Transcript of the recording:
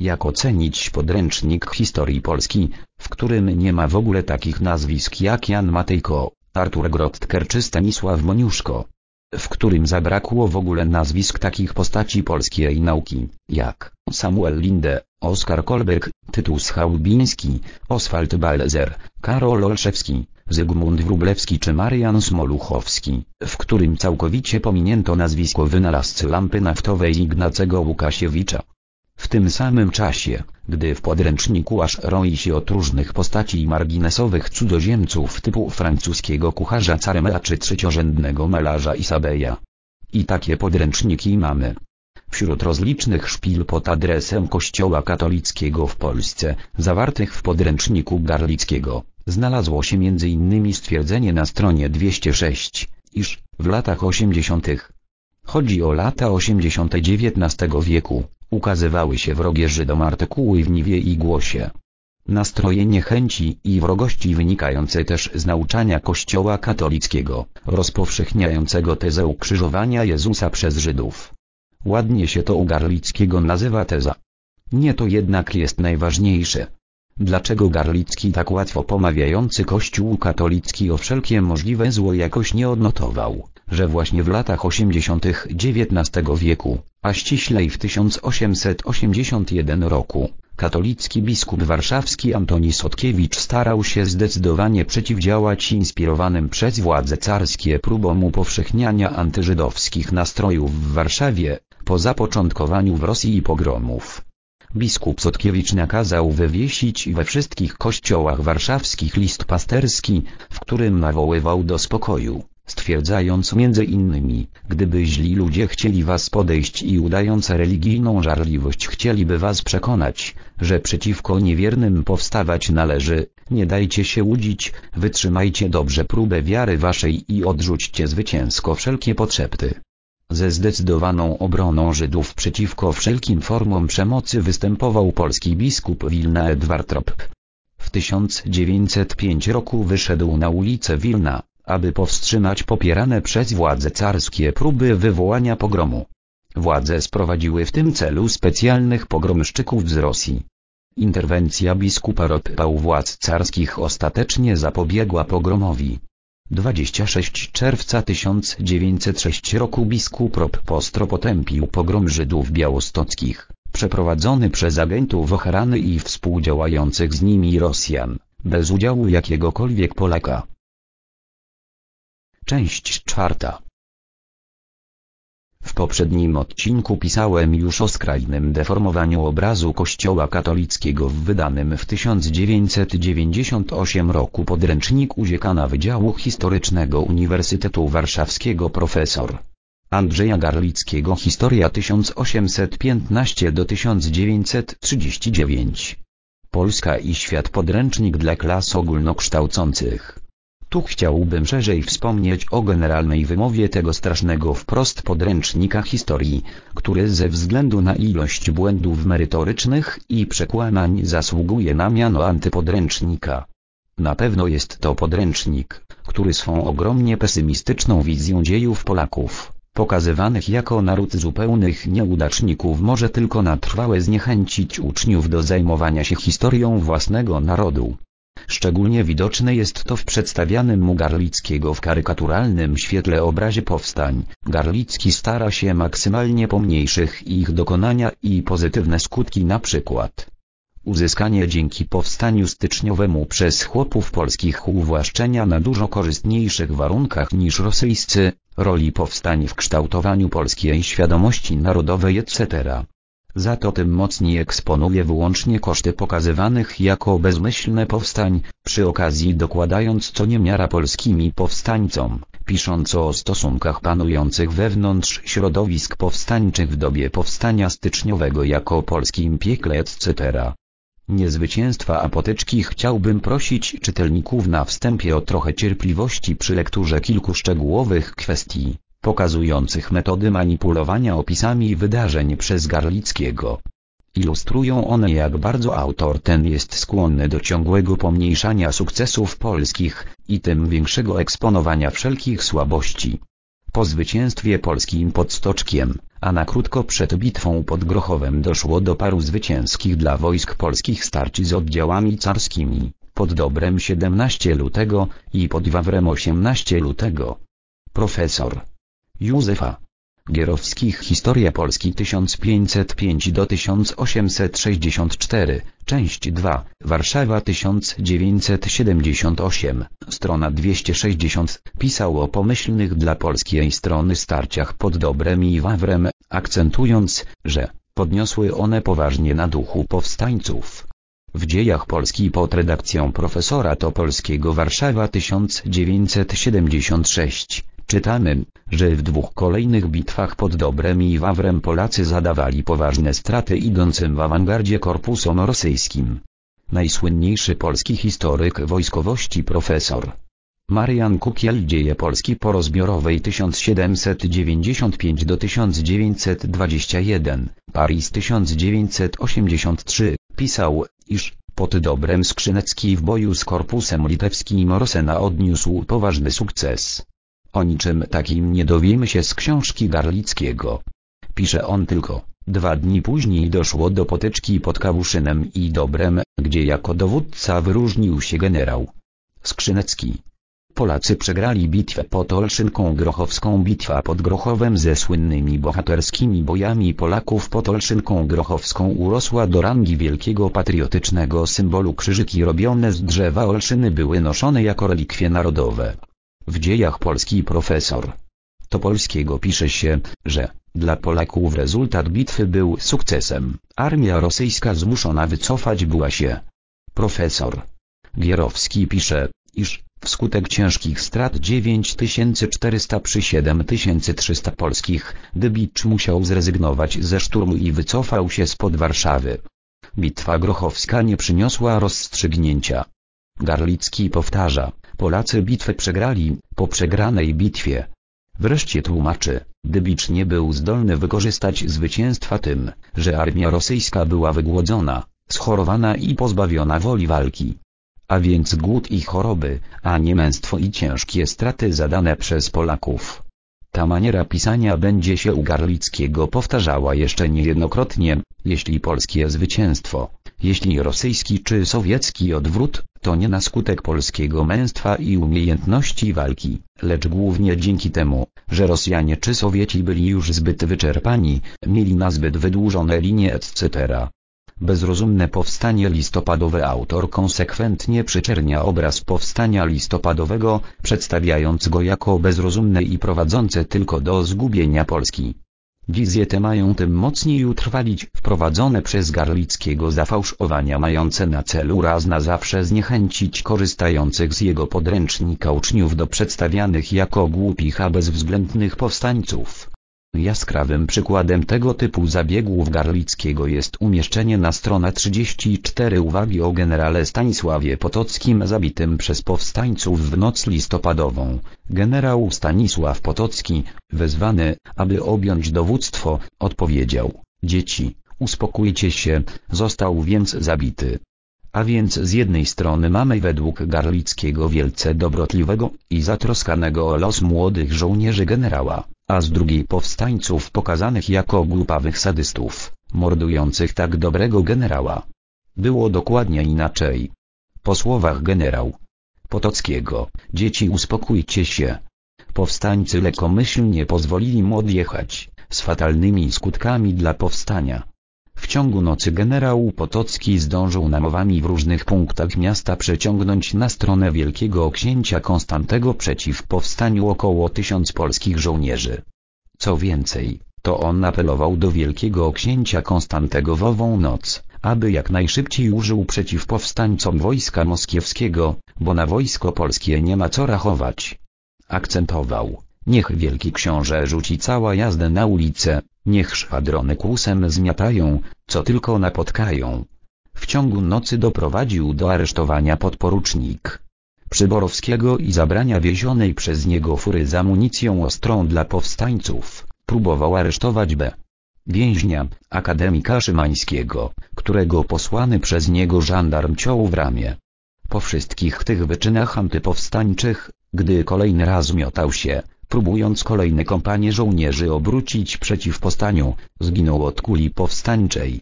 jak ocenić podręcznik historii Polski, w którym nie ma w ogóle takich nazwisk jak Jan Matejko, Artur Grotker czy Stanisław Moniuszko, w którym zabrakło w ogóle nazwisk takich postaci polskiej nauki, jak Samuel Linde, Oskar Kolberg, Tytus Chałubiński, Oswald Balzer, Karol Olszewski, Zygmunt Wróblewski czy Marian Smoluchowski, w którym całkowicie pominięto nazwisko wynalazcy lampy naftowej Ignacego Łukasiewicza. W tym samym czasie, gdy w podręczniku aż roi się od różnych postaci marginesowych cudzoziemców typu francuskiego kucharza Caremela czy trzeciorzędnego malarza Isabeja. I takie podręczniki mamy. Wśród rozlicznych szpil pod adresem Kościoła katolickiego w Polsce, zawartych w podręczniku Garlickiego, znalazło się m.in. stwierdzenie na stronie 206, iż w latach 80. Chodzi o lata 80. XIX wieku, ukazywały się wrogie Żydom artykuły w Niwie i Głosie. Nastroje niechęci i wrogości wynikające też z nauczania Kościoła katolickiego, rozpowszechniającego tezę ukrzyżowania Jezusa przez Żydów. Ładnie się to u Garlickiego nazywa teza. Nie to jednak jest najważniejsze. Dlaczego Garlicki tak łatwo pomawiający Kościół katolicki o wszelkie możliwe zło jakoś nie odnotował, że właśnie w latach 80. XIX wieku, a ściślej w 1881 roku, katolicki biskup warszawski Antoni Sotkiewicz starał się zdecydowanie przeciwdziałać inspirowanym przez władze carskie próbom upowszechniania antyżydowskich nastrojów w Warszawie, po zapoczątkowaniu w Rosji pogromów. Biskup Sotkiewicz nakazał wywiesić we wszystkich kościołach warszawskich list pasterski, w którym nawoływał do spokoju, stwierdzając między innymi, gdyby źli ludzie chcieli was podejść i udając religijną żarliwość chcieliby was przekonać, że przeciwko niewiernym powstawać należy, nie dajcie się łudzić, wytrzymajcie dobrze próbę wiary waszej i odrzućcie zwycięsko wszelkie potrzepty. Ze zdecydowaną obroną Żydów przeciwko wszelkim formom przemocy występował polski biskup Wilna Edward Trop. W 1905 roku wyszedł na ulicę Wilna, aby powstrzymać popierane przez władze carskie próby wywołania pogromu. Władze sprowadziły w tym celu specjalnych pogromszczyków z Rosji. Interwencja biskupa Ropa u władz carskich ostatecznie zapobiegła pogromowi. 26 czerwca 1906 roku biskup Rop Postro potępił pogrom Żydów białostockich, przeprowadzony przez agentów ochrany i współdziałających z nimi Rosjan, bez udziału jakiegokolwiek Polaka. Część czwarta. W poprzednim odcinku pisałem już o skrajnym deformowaniu obrazu Kościoła katolickiego w wydanym w 1998 roku podręczniku dziekana Wydziału Historycznego Uniwersytetu Warszawskiego profesor Andrzeja Garlickiego Historia 1815 do 1939 Polska i świat podręcznik dla klas ogólnokształcących tu chciałbym szerzej wspomnieć o generalnej wymowie tego strasznego wprost podręcznika historii, który ze względu na ilość błędów merytorycznych i przekłamań zasługuje na miano antypodręcznika. Na pewno jest to podręcznik, który swą ogromnie pesymistyczną wizją dziejów Polaków, pokazywanych jako naród zupełnych nieudaczników może tylko na trwałe zniechęcić uczniów do zajmowania się historią własnego narodu. Szczególnie widoczne jest to w przedstawianym mu Garlickiego w karykaturalnym świetle obrazie powstań. Garlicki stara się maksymalnie pomniejszych ich dokonania i pozytywne skutki na przykład uzyskanie dzięki powstaniu styczniowemu przez chłopów polskich uwłaszczenia na dużo korzystniejszych warunkach niż rosyjscy, roli powstań w kształtowaniu polskiej świadomości narodowej etc. Za to tym mocniej eksponuje wyłącznie koszty pokazywanych jako bezmyślne powstań, przy okazji dokładając co niemiara polskimi powstańcom, pisząc o stosunkach panujących wewnątrz środowisk powstańczych w dobie powstania styczniowego jako polskim piekle etc. Niezwycięstwa apoteczki chciałbym prosić czytelników na wstępie o trochę cierpliwości przy lekturze kilku szczegółowych kwestii pokazujących metody manipulowania opisami wydarzeń przez Garlickiego. Ilustrują one jak bardzo autor ten jest skłonny do ciągłego pomniejszania sukcesów polskich, i tym większego eksponowania wszelkich słabości. po zwycięstwie polskim pod Stoczkiem, a na krótko przed bitwą pod Grochowem doszło do paru zwycięskich dla wojsk polskich starć z oddziałami carskimi, pod Dobrem 17 lutego i pod Wawrem 18 lutego. Profesor Józefa Gierowskich Historia Polski 1505 do 1864, część 2, Warszawa 1978, strona 260, pisał o pomyślnych dla polskiej strony starciach pod Dobrem i Wawrem, akcentując, że podniosły one poważnie na duchu powstańców. W dziejach Polski pod redakcją profesora Topolskiego Warszawa 1976 czytamy, że w dwóch kolejnych bitwach pod Dobrem i Wawrem Polacy zadawali poważne straty idącym w awangardzie korpusom rosyjskim. Najsłynniejszy polski historyk wojskowości profesor Marian Kukiel Dzieje Polski po rozbiorowej 1795 do 1921, Paris 1983, pisał, iż pod Dobrem Skrzynecki w boju z korpusem litewskim Rosena odniósł poważny sukces. O niczym takim nie dowiemy się z książki Garlickiego. Pisze on tylko, dwa dni później doszło do potyczki pod Kawuszynem i Dobrem, gdzie jako dowódca wyróżnił się generał Skrzynecki. Polacy przegrali bitwę pod Olszynką Grochowską Bitwa pod Grochowem ze słynnymi bohaterskimi bojami Polaków pod Olszynką Grochowską urosła do rangi wielkiego patriotycznego symbolu krzyżyki robione z drzewa Olszyny były noszone jako relikwie narodowe. W dziejach Polski profesor Topolskiego pisze się, że dla Polaków rezultat bitwy był sukcesem. Armia rosyjska zmuszona wycofać była się. Profesor Gierowski pisze, iż wskutek ciężkich strat 9400 przy 7300 polskich, Dybicz musiał zrezygnować ze szturmu i wycofał się spod Warszawy. Bitwa Grochowska nie przyniosła rozstrzygnięcia. Garlicki powtarza, Polacy bitwę przegrali, po przegranej bitwie. Wreszcie tłumaczy, Dybicz nie był zdolny wykorzystać zwycięstwa tym, że armia rosyjska była wygłodzona, schorowana i pozbawiona woli walki. A więc głód i choroby, a nie męstwo i ciężkie straty zadane przez Polaków. Ta maniera pisania będzie się u Garlickiego powtarzała jeszcze niejednokrotnie, jeśli polskie zwycięstwo, jeśli rosyjski czy sowiecki odwrót, to nie na skutek polskiego męstwa i umiejętności walki, lecz głównie dzięki temu, że Rosjanie czy Sowieci byli już zbyt wyczerpani, mieli na zbyt wydłużone linie etc. Bezrozumne powstanie listopadowe autor konsekwentnie przyczernia obraz powstania listopadowego, przedstawiając go jako bezrozumne i prowadzące tylko do zgubienia Polski. Wizje te mają tym mocniej utrwalić wprowadzone przez Garlickiego zafałszowania mające na celu raz na zawsze zniechęcić korzystających z jego podręcznika uczniów do przedstawianych jako głupich a bezwzględnych powstańców. Jaskrawym przykładem tego typu zabiegów Garlickiego jest umieszczenie na stronę 34 uwagi o generale Stanisławie Potockim zabitym przez powstańców w noc listopadową. Generał Stanisław Potocki, wezwany, aby objąć dowództwo, odpowiedział, dzieci, uspokójcie się, został więc zabity. A więc z jednej strony mamy według Garlickiego wielce dobrotliwego i zatroskanego o los młodych żołnierzy generała, a z drugiej powstańców pokazanych jako głupawych sadystów, mordujących tak dobrego generała. Było dokładnie inaczej. Po słowach generał Potockiego, dzieci uspokójcie się. Powstańcy lekomyślnie pozwolili mu odjechać, z fatalnymi skutkami dla powstania. W ciągu nocy generał Potocki zdążył namowami w różnych punktach miasta przeciągnąć na stronę wielkiego księcia Konstantego przeciw powstaniu około tysiąc polskich żołnierzy. Co więcej, to on apelował do wielkiego księcia Konstantego w ową noc, aby jak najszybciej użył przeciw powstańcom wojska moskiewskiego, bo na wojsko polskie nie ma co rachować. Akcentował, niech wielki książę rzuci cała jazdę na ulicę, Niech szwadrony kłusem zmiatają, co tylko napotkają. W ciągu nocy doprowadził do aresztowania podporucznik Przyborowskiego i zabrania wiezionej przez niego fury z amunicją ostrą dla powstańców. Próbował aresztować B. Więźnia, akademika Szymańskiego, którego posłany przez niego żandarm ciął w ramię. Po wszystkich tych wyczynach antypowstańczych, gdy kolejny raz miotał się, próbując kolejne kompanie żołnierzy obrócić przeciw powstaniu, zginął od kuli powstańczej.